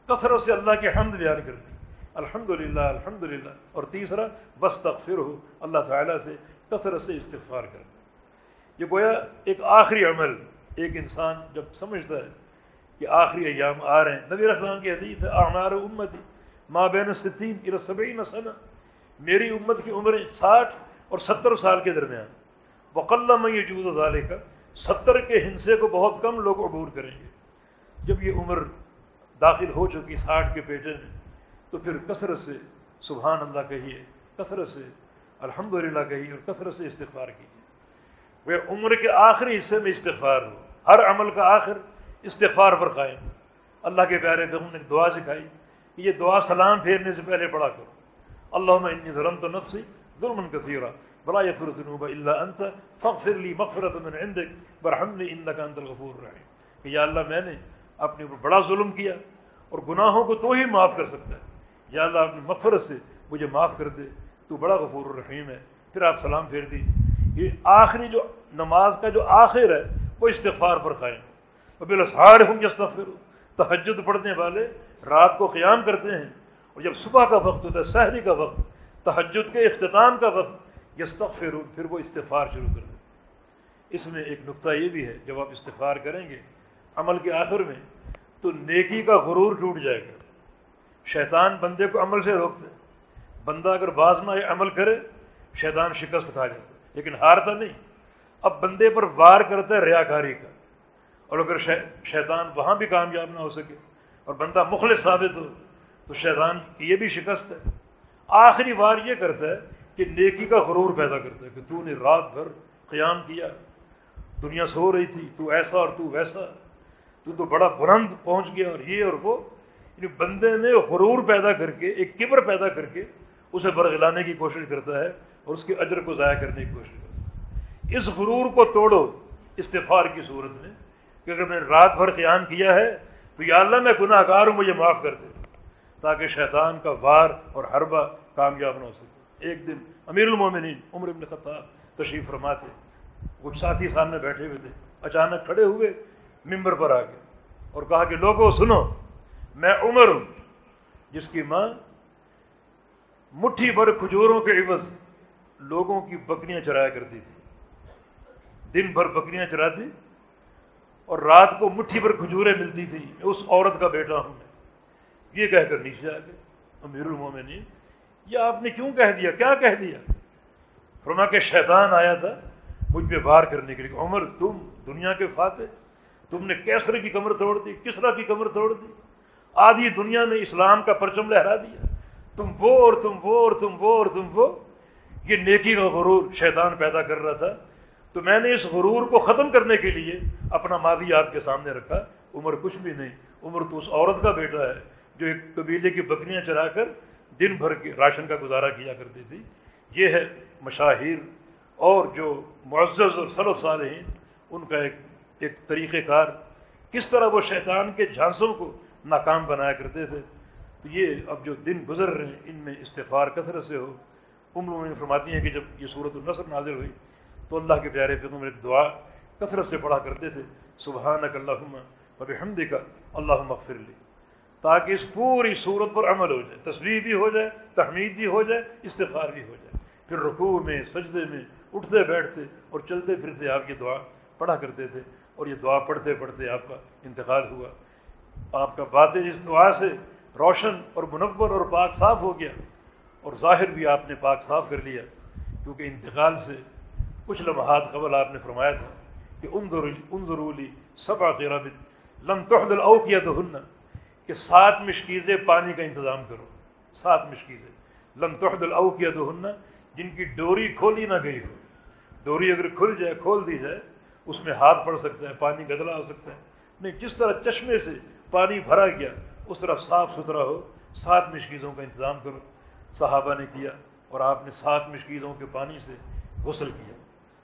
کثرت سے اللہ کی حمد بیان کرنی الحمد للہ الحمد للہ اور تیسرا بس تغفر ہو اللہ تعالیٰ سے کثرت سے استغفار کرنا یہ گویا ایک آخری عمل، ایک انسان جب سمجھتا ہے کہ آخری ایام آ رہے ہیں۔ نبی السلام کی حدیث ہے، اعمار امت ماں بین ستین الصبعین سنہ۔ میری امت کی عمریں ساٹھ اور ستر سال کے درمیان۔ وقلّہ میں یہ جود ادالے کا ستر کے ہنسے کو بہت کم لوگ عبور کریں گے۔ جب یہ عمر داخل ہو چکی ساٹھ کے پیٹے میں، تو پھر کثرت سے سبحان اللہ کہیے، کثرت سے الحمد للہ کہیے اور کثرت سے استغفار کیجیے۔ وہ عمر کے آخری حصے میں استغفار ہو ہر عمل کا آخر استغفار پر قائم۔ اللہ کے پیارے ہم نے دعا سکھائی کہ یہ دعا سلام پھیرنے سے پہلے پڑھا کرو۔ اللہ میں انی ظلم تو نفسی ظلم کثیرہ بلا یفر ذنوب الا انت، فاغفر لی مغفرت من عندك برحمنی انك انت الغفور الرحیم۔ کہ یا اللہ میں نے اپنے اوپر بڑا ظلم کیا اور گناہوں کو تو ہی معاف کر سکتا ہے۔ یا اللہ، اپنی مغفرت سے مجھے معاف کر دے۔ تو بڑا غفور الرحیم ہے۔ پھر آپ سلام پھیر دی یہ آخری جو نماز کا جو آخر ہے، وہ استغفار پر قائم۔ ہے بالاسحار ہم یستغفر تہجد پڑھنے والے رات کو قیام کرتے ہیں۔ اور جب صبح کا وقت ہوتا ہے، سحری کا وقت تحجد کے اختتام کا وقت، یستغفرون۔ پھر وہ استغفار شروع کر دیں اس میں ایک نقطہ یہ بھی ہے، جب آپ استغفار کریں گے عمل کے آخر میں تو نیکی کا غرور ٹوٹ جائے گا۔ شیطان بندے کو عمل سے روکتے بندہ اگر باز نہ عمل کرے، شیطان شکست کھا جاتا لیکن ہارتا نہیں۔ اب بندے پر وار کرتا ہے ریاکاری کا۔ اور اگر شیطان وہاں بھی کامیاب نہ ہو سکے اور بندہ مخلص ثابت ہو، تو شیطان کی یہ بھی شکست ہے۔ آخری بار یہ کرتا ہے کہ نیکی کا غرور پیدا کرتا ہے کہ تو نے رات بھر قیام کیا۔ دنیا سو رہی تھی، تو ایسا اور تو ویسا۔ تو تو بڑا بلند پہنچ گیا اور یہ اور وہ یعنی بندے میں غرور پیدا کر کے، ایک کبر پیدا کر کے اسے برگلانے کی کوشش کرتا ہے اور اس کے اجر کو ضائع کرنے کی کوشش کرتا ہے۔ اس غرور کو توڑو استفار کی صورت میں، کہ اگر میں نے رات بھر قیام کیا ہے، تو یا اللہ میں گناہ گار ہوں، مجھے معاف کر دے، تاکہ شیطان کا وار اور حربہ کامیاب نہ ہو سکے۔ ایک دن امیر المومنین عمر ابن خطاب تشریف فرماتے کچھ ساتھی سامنے بیٹھے ہوئے تھے، اچانک کھڑے ہوئے ممبر پر آ گئے اور کہا کہ لوگوں، سنو، میں عمر ہوں، جس کی ماں مٹھی بھر کھجوروں کے عوض لوگوں کی بکریاں چرایا کرتی تھی۔ دن بھر بکریاں چراتی اور رات کو مٹھی بھر کھجوریں ملتی تھیں اس عورت کا بیٹا ہوں میں۔ یہ کہہ کر نیچے آ گئے۔ امیر المومنین، یہ آپ نے کیوں کہہ دیا؟ کیا کہہ دیا؟ فرما کے شیطان آیا تھا مجھ پہ بار کرنے کے لیے عمر، تم دنیا کے فاتح تم نے کیسر کی کمر توڑ دی، کسرا کی کمر توڑ دی۔ آدھی دنیا میں اسلام کا پرچم لہرا دیا۔ تم وہ اور تم وہ اور تم وہ اور تم وہ۔ یہ نیکی کا غرور شیطان پیدا کر رہا تھا۔ تو میں نے اس غرور کو ختم کرنے کے لیے اپنا مادی آپ کے سامنے رکھا۔ عمر کچھ بھی نہیں۔ عمر تو اس عورت کا بیٹا ہے جو ایک قبیلے کی بکریاں چلا کر دن بھر کے راشن کا گزارا کیا کرتی تھی۔ یہ ہے مشاہیر اور جو معزز اور سر و صالحین، ان کا ایک ایک طریقہ کار، کس طرح وہ شیطان کے جھانسوں کو ناکام بنایا کرتے تھے۔ تو یہ اب جو دن گزر رہے ہیں، ان میں استفار کثرت سے ہو۔ عمر میں فرماتی ہیں کہ جب یہ صورت النصر نازل ہوئی، تو اللہ کے پیارے پہ تم ایک دعا کثرت سے پڑھا کرتے تھے۔ سبحان اک اللہ اب حمد کا اللہ مغفر لی۔ تاکہ اس پوری صورت پر عمل ہو جائے تصویر بھی ہو جائے، تحمید بھی ہو جائے استفار بھی ہو جائے۔ پھر رکوع میں، سجدے میں، اٹھتے بیٹھتے اور چلتے پھرتے آپ کی دعا پڑھا کرتے تھے۔ اور یہ دعا پڑھتے پڑھتے آپ کا انتقال ہوا۔ آپ کا باطن اس دعا سے روشن اور منور اور پاک صاف ہو گیا اور ظاہر بھی آپ نے پاک صاف کر لیا، کیونکہ انتقال سے کچھ لمحات قبل آپ نے فرمایا تھا کہ ان ضروری سب آخر لم تحد او کیا تو ہن کہ سات مشکیزیں پانی کا انتظام کرو۔ سات مشکیزیں۔ لم تحد او کیا تو ہن جن کی ڈوری کھولی نہ گئی ہو۔ ڈوری اگر کھل جائے، کھول دی جائے اس میں ہاتھ پڑ سکتا ہے پانی گدلا ہو سکتا ہے نہیں، جس طرح چشمے سے پانی بھرا گیا، اس طرح صاف ستھرا ہو۔ سات مشکیزوں کا انتظام کرو۔ صحابہ نے کیا اور آپ نے سات مشکیزوں کے پانی سے غسل کیا۔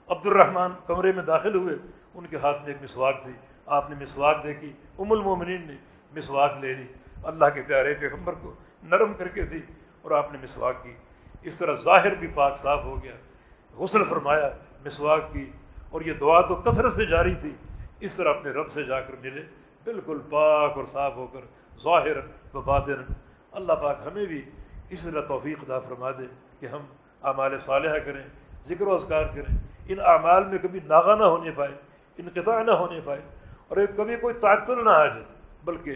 عبد الرحمن کمرے میں داخل ہوئے۔ ان کے ہاتھ میں ایک مسواک تھی۔ آپ نے مسواک دیکھی۔ ام المومنین نے مسواک لے لی۔ اللہ کے پیارے پیغمبر کو نرم کر کے دی اور آپ نے مسواک کی۔ اس طرح ظاہر بھی پاک صاف ہو گیا۔ غسل فرمایا، مسواک کی اور یہ دعا تو کثرت سے جاری تھی۔ اس طرح اپنے رب سے جا کر ملے۔ بالکل پاک اور صاف ہو کر، ظاہر و باطن۔ اللہ پاک ہمیں بھی اس طرح توفیق دا فرما دے کہ ہم اعمال صالحہ کریں، ذکر و اذکار کریں۔ ان اعمال میں کبھی ناغا نہ ہونے پائے، انقطاع نہ ہونے پائے۔ اور ایک کبھی کوئی تعطل نہ آ جائے، بلکہ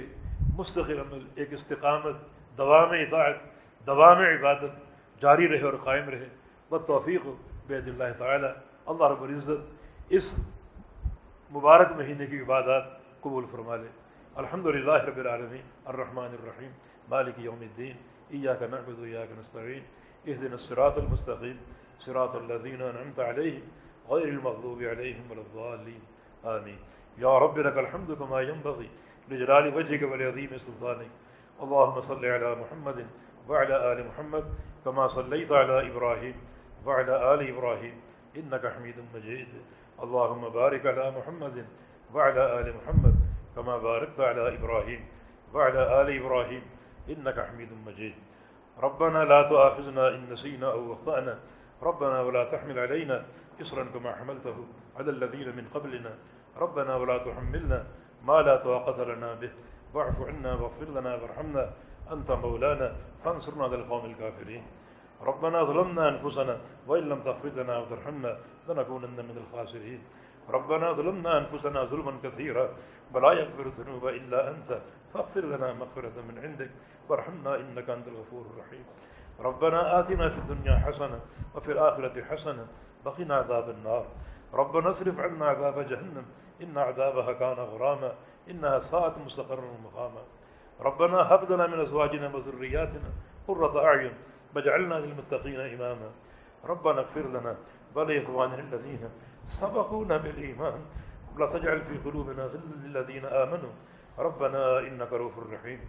مستقل عمل، ایک استقامت دوام اطاعت دوام عبادت، جاری رہے اور قائم رہے۔ بد توفیق ہو بید اللہ تعالیٰ۔ اللہ رب العزت اس مبارک مہینے کی عبادات قبول فرما لے۔ الحمد للہ رب العالمین، الرحمن الرحیم، مالک یوم الدین، ایاک نعبد و ایاک نستعین اهدنا الصراط المستقیم، صراط الذین انعمت علیہم، غیر المغضوب علیہم ولا الضالین، آمین۔ یا رب لك الحمد كما ينبغي لجلال وجهك ولعظيم سلطانك اللهم صل على محمد وعلى آل محمد كما صليت على إبراهيم وعلى آل إبراهيم إنك حميد مجيد اللهم بارك على محمد وعلى آل محمد كما باركت على إبراهيم وعلى آل إبراهيم. إنك حميد مجيد. ربنا لا تؤاخذنا إن نسينا أو أخطأنا. ربنا ولا تحمل علينا إصرا كما حملته على الذين من قبلنا. ربنا ولا تحملنا ما لا طاقة لنا به. واعف عنا واغفر لنا وارحمنا. أنت مولانا. فانصرنا للقوم الكافرين. ربنا ظلمنا أنفسنا وإن لم تغفر لنا وترحمنا لنكونن من الخاسرين. ربنا ظلمنا أنفسنا ظلما كثيرا، ولا يغفر الذنوب إلا أنت. فاغفر لنا مغفرة من عندك، وارحمنا إنك أنت الغفور الرحيم. ربنا آتنا في الدنيا حسنة وفي الآخرة حسنة بقنا عذاب النار. ربنا اصرف عنا عذاب جهنم، إن عذابها كان غراما، إنها ساعة مستقر ومقاما. ربنا هب لنا من أزواجنا وذرياتنا قرة أعين واجعلنا للمتقين إماما ربنا اغفر لنا ولإخواننا الذين سبقونا بالإيمان ولا تجعل في قلوبنا غل للذين آمنوا ربنا إنك روح الرحيم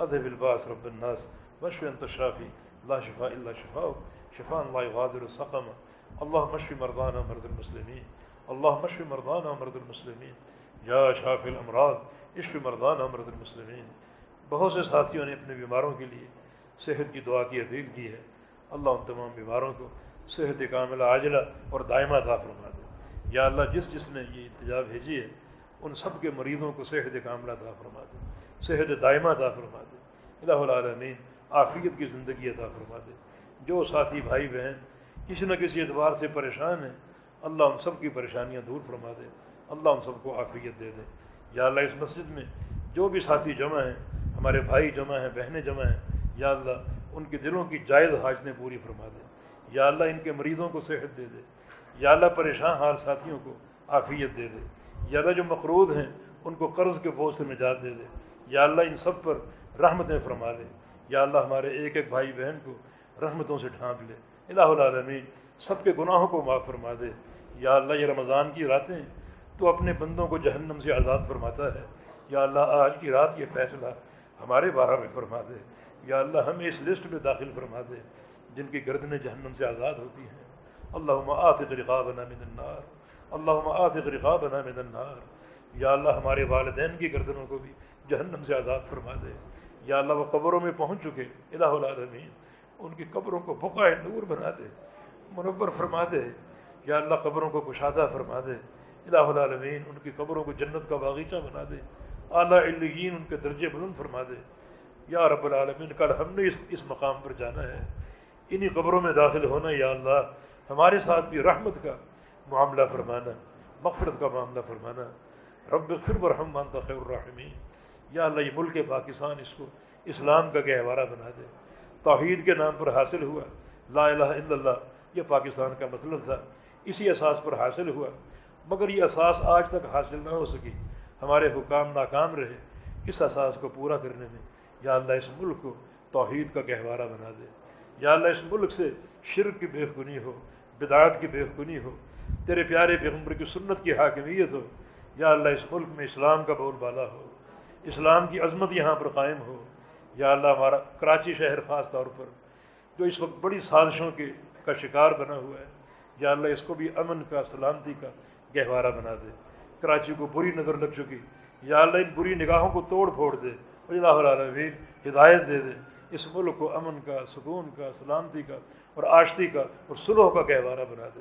أذهب الباس رب الناس واشف أنت الشافي لا شفاء إلا شفاء شفاء لا يغادر السقم اللهم اشف مرضانا ومرضى المسلمين اللهم اشف مرضانا ومرضى المسلمين يا شافي الأمراض اشف مرضانا ومرضى المسلمين بہت سے ساتھیوں نے اپنے بیماروں کے لیے صحت کی دعا کی اپیل کی ہے۔ اللہ ان تمام بیماروں کو صحت کاملہ، عاجلہ اور دائمہ عطا فرما دے۔ یا اللہ، جس جس نے یہ التجا بھیجی ہے، ان سب کے مریضوں کو صحت کاملہ عطا فرما دے۔ صحت دائمہ عطا فرما دے۔ الہ العالمین عافیت کی زندگی عطا فرما دے۔ جو ساتھی بھائی بہن کسی نہ کسی اعتبار سے پریشان ہیں، اللہ ان سب کی پریشانیاں دور فرما دے۔ اللہ ان سب کو عافیت دے دے۔ یا اللہ، اس مسجد میں جو بھی ساتھی جمع ہیں، ہمارے بھائی جمع ہیں، بہنیں جمع ہیں یا اللہ ان کے دلوں کی جائز حاجتیں پوری فرما دے۔ یا اللہ ان کے مریضوں کو صحت دے دے۔ یا اللہ پریشان حال ساتھیوں کو عافیت دے دے۔ یا اللہ جو مقروض ہیں ان کو قرض کے بوجھ سے نجات دے دے۔ یا اللہ ان سب پر رحمتیں فرما دے۔ یا اللہ ہمارے ایک ایک بھائی بہن کو رحمتوں سے ڈھانپ لے۔ الہ العالمین، سب کے گناہوں کو معاف فرما دے۔ یا اللہ یہ رمضان کی راتیں تو اپنے بندوں کو جہنم سے آزاد فرماتا ہے۔ یا اللہ آج کی رات یہ فیصلہ ہمارے بارہ میں فرما دے۔ یا اللہ ہمیں اس لسٹ میں داخل فرما دے جن کی گردنیں جہنم سے آزاد ہوتی ہیں۔ اللہ آتق رقابنا من النار۔ اللہ آتق رقابنا من النار۔ یا اللہ ہمارے والدین کی گردنوں کو بھی جہنم سے آزاد فرما دے۔ یا اللہ وہ قبروں میں پہنچ چکے، الہ العالمین، ان کی قبروں کو بقائے نور بنا دے، منور فرما دے۔ یا اللہ قبروں کو کشادہ فرما دے۔ الہ العالمین، ان کی قبروں کو جنت کا باغیچہ بنا دے۔ اعلیٰ علیین، ان کے درجے بلند فرما دے۔ یا رب العالمین، کل ہم نے اس اس مقام پر جانا ہے۔ انہی قبروں میں داخل ہونا یا اللہ، ہمارے ساتھ بھی رحمت کا معاملہ فرمانا، مغفرت کا معاملہ فرمانا۔ رب فر برحم خیر الرحمین یا اللہ، یہ ملک پاکستان اس کو اسلام کا گہوارہ بنا دے۔ توحید کے نام پر حاصل ہوا۔ لا الہ الا اللہ، یہ پاکستان کا مطلب تھا۔ اسی اساس پر حاصل ہوا۔ مگر یہ اساس آج تک حاصل نہ ہو سکی۔ ہمارے حکام ناکام رہے۔ اس اساس کو پورا کرنے میں یا اللہ اس ملک کو توحید کا گہوارہ بنا دے۔ یا اللہ اس ملک سے شرک کی بےخنی ہو، بدعات کی بےخنی ہو، تیرے پیارے پیغمبر کی سنت کی حاکمیت ہو۔ یا اللہ اس ملک میں اسلام کا بول بالا ہو، اسلام کی عظمت یہاں پر قائم ہو۔ یا اللہ ہمارا کراچی شہر خاص طور پر، جو اس وقت بڑی سازشوں کے کا شکار بنا ہوا ہے۔ یا اللہ اس کو بھی امن کا، سلامتی کا گہوارہ بنا دے۔ کراچی کو بری نظر لگ چکی۔ یا اللہ ان بری نگاہوں کو توڑ پھوڑ دے۔ اللہ العالمین، ہدایت دے دے، اس ملک کو امن کا، سکون کا، سلامتی کا اور آشتی کا اور سلوح کا گہوارہ بنا دے۔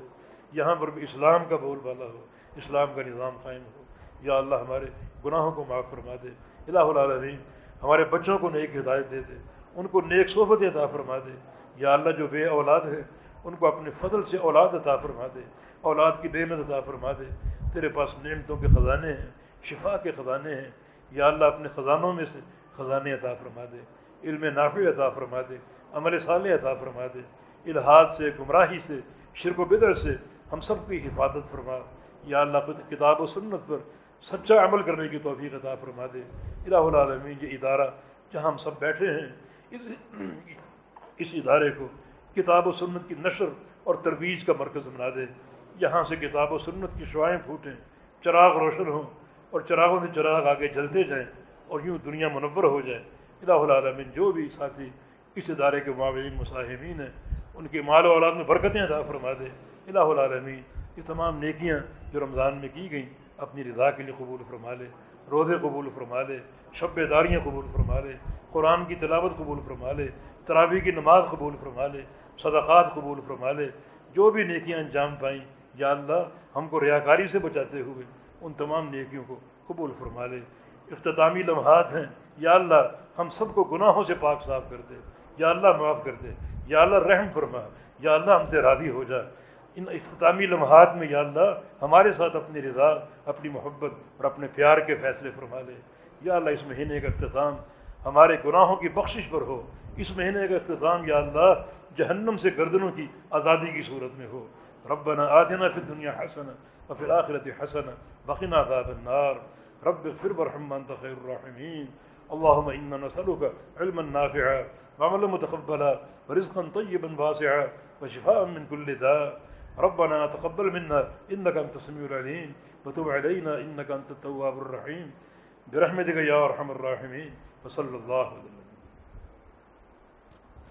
یہاں پر بھی اسلام کا بول بالا ہو، اسلام کا نظام قائم ہو۔ یا اللہ ہمارے گناہوں کو معاف فرما دے۔ الہ العالمین، ہمارے بچوں کو نیک ہدایت دے دے۔ ان کو نیک صحبت عطا فرما دے۔ یا اللہ جو بے اولاد ہے ان کو اپنے فضل سے اولاد عطا فرما دے۔ اولاد کی نعمت عطا فرما دے۔ تیرے پاس نعمتوں کے خزانے ہیں، شفا کے خزانے ہیں۔ یا اللہ اپنے خزانوں میں سے خزانے عطا فرما دے علم نافع عطا فرما دے عمل صالح عطا فرما دے الحاد سے، گمراہی سے، شرک و بدر سے ہم سب کی حفاظت فرما۔ یا اللہ کتاب و سنت پر سچا عمل کرنے کی توفیق عطا فرما دے الہ العالمین، یہ ادارہ جہاں ہم سب بیٹھے ہیں، اس (clears throat) اس ادارے کو کتاب و سنت کی نشر اور ترویج کا مرکز بنا دے۔ یہاں سے کتاب و سنت کی شعائیں پھوٹیں، چراغ روشن ہوں اور چراغوں سے چراغ آگے جلتے جائیں۔ اور یوں دنیا منور ہو جائے۔ الہ العالمین، جو بھی ساتھی اس ادارے کے معاون مصاحمین ہیں، ان کے مال و اولاد میں برکتیں ادا فرما دے۔ الہ العالمین، یہ تمام نیکیاں جو رمضان میں کی گئیں، اپنی رضا کے لیے قبول فرما لے، روزے قبول فرما لے، شب داریاں قبول فرما لے، قرآن کی تلاوت قبول فرما لے تراوی کی نماز قبول فرما لے، صدقات قبول فرما لے۔ جو بھی نیکیاں انجام پائیں، یا اللہ ہم کو ریاکاری سے بچاتے ہوئے، ان تمام نیکیوں کو قبول فرما لے۔ اختتامی لمحات ہیں۔ یا اللہ، ہم سب کو گناہوں سے پاک صاف کر دے۔ یا اللہ، معاف کر دے۔ یا اللہ، رحم فرما۔ یا اللہ، ہم سے راضی ہو جا۔ ان اختتامی لمحات میں، یا اللہ، ہمارے ساتھ اپنی رضا، اپنی محبت اور اپنے پیار کے فیصلے فرما لے یا اللہ، اس مہینے کا اختتام ہمارے گناہوں کی بخشش پر ہو۔ اس مہینے کا اختتام، یا اللہ، جہنم سے گردنوں کی آزادی کی صورت میں ہو۔ ربنا آتنا في الدنيا حسنة وفي الآخرة حسنة وقنا عذاب النار۔ رب اغفر وارحم انت خیر الرحمین اللهم انا نسألك علما نافعا وعملا متقبلا ورزقا طيبا واسعا وشفاء من كل داء. ربنا تقبل منا انك انت السميع العليم وتب علينا انك انت التواب الرحيم. برحمتك يا أرحم الراحمين. وصلى الله عليه